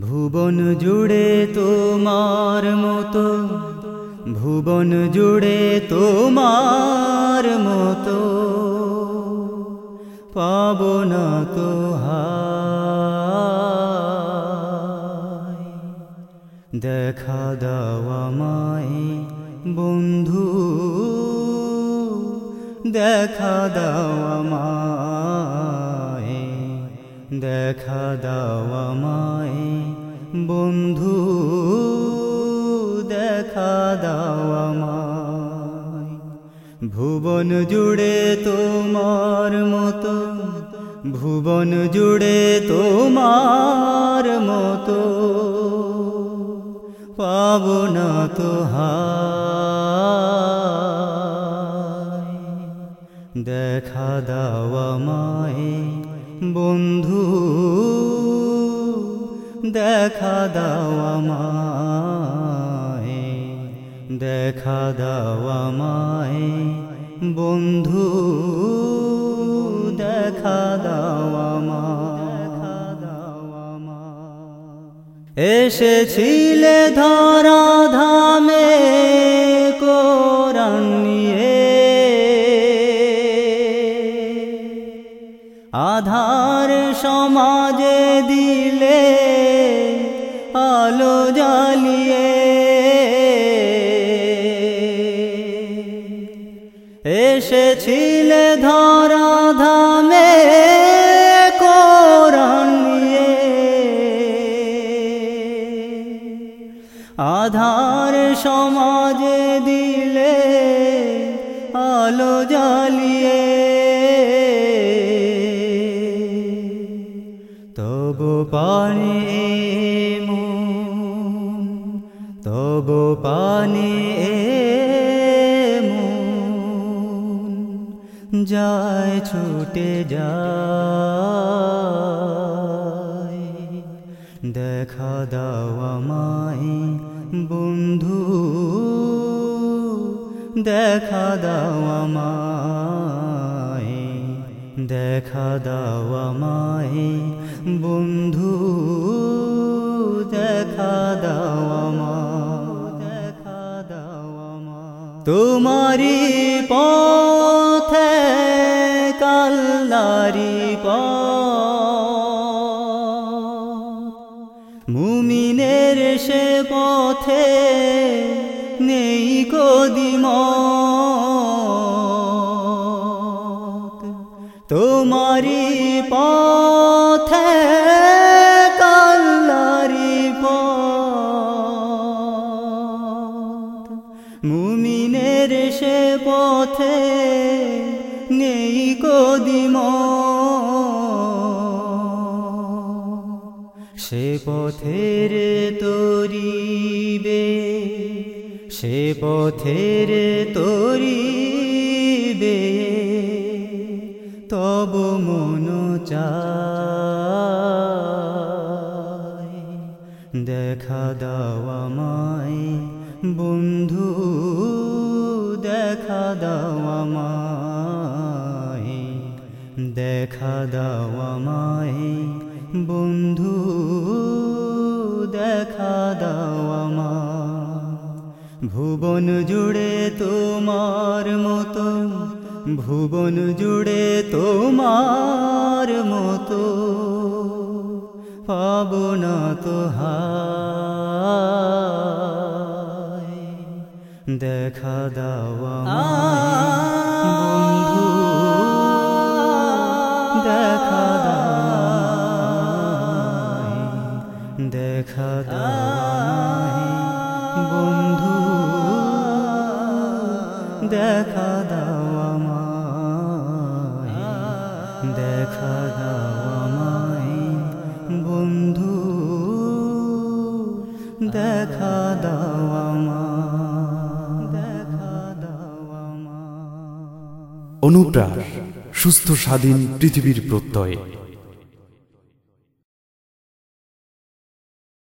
ভুবন জুড়ে তোমার মতো, ভুবন জুড়ে তোমার মতো, পাব না তো দেখা দাওয়া মায় বন্ধু, দেখা দাওয়া মায় দেখা দাওয়া ভুবন জুড়ে তোমার মতো, ভুবন জুড়ে তোমার মতো, পাব না তো দেখা দাওয়া মায়ে বন্ধু, দেখা দাওয়া মায়ে দেখা দাওয়া মায়ে বন্ধু দেখা মা এসেছিলে ধরা ধামে কোরআন আধার সমাজে দিলে এসেছিলে ধরা ধামে কোরআন আধার সমাজে দিলে আলো জ্বালিয়ে। তবু পানি তবু পানি যায়, ছুটে যায়। দেখা দাওয়া মায় বন্ধু। দেখা দাওয়া মায় দেখা দাওয়া মায় বন্ধু। দেখা দাওয়া মা দেখা দাওয়া মা তোমারি পথে কাল্লারি মুমিনের সে পথে নেই কদিম তোমারি পথে কাল্লারি মুমিনের সে পথে নেই কদিম সে পথের তরিবে, সে পথের তরিবে। তব মন দেখা দাওয়া মায় বন্ধু, দেখা দাওয়া মায় দেখা দাওয়া মায় বন্ধু, দেখা দাওয়া মা ভুবন জুড়ে তোমার মতো, ভুবন জুড়ে তোমার মতো, পাব না তো দেখা দাওয়া দেখা বন্ধু। দেখা দাওয়ামায় দেখা দাওয়ামায় বন্ধু। দেখা দাওয়ামা অনুপ্রাস সুস্থ স্বাধীন পৃথিবীর প্রত্যয়।